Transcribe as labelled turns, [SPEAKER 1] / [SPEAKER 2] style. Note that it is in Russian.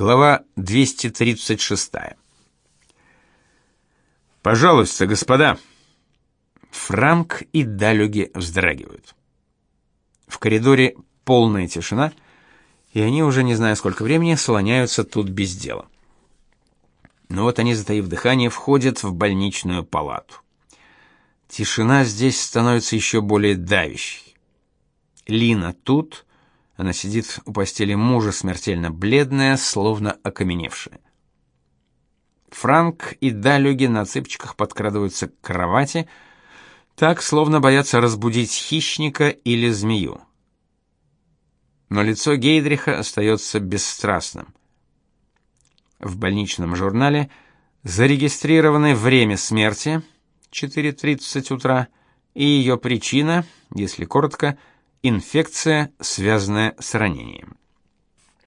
[SPEAKER 1] Глава 236. Пожалуйста, господа. Франк и Далюги вздрагивают. В коридоре полная тишина, и они уже не знаю сколько времени слоняются тут без дела. Но вот они, затаив дыхание, входят в больничную палату. Тишина здесь становится еще более давящей. Лина тут, она сидит у постели мужа, смертельно бледная, словно окаменевшая. Франк и Далюги на цыпочках подкрадываются к кровати, так, словно боятся разбудить хищника или змею. Но лицо Гейдриха остается бесстрастным. В больничном журнале зарегистрировано время смерти 4:30 утра и ее причина, если коротко, инфекция, связанная с ранением.